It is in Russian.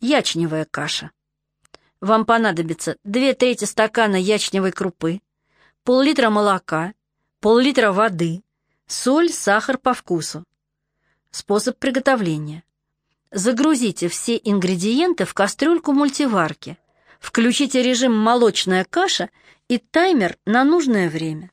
Ячневая каша. Вам понадобится две трети стакана ячневой крупы, пол-литра молока, пол-литра воды, соль, сахар по вкусу. Способ приготовления. Загрузите все ингредиенты в кастрюльку мультиварки. Включите режим «молочная каша» и таймер на нужное время.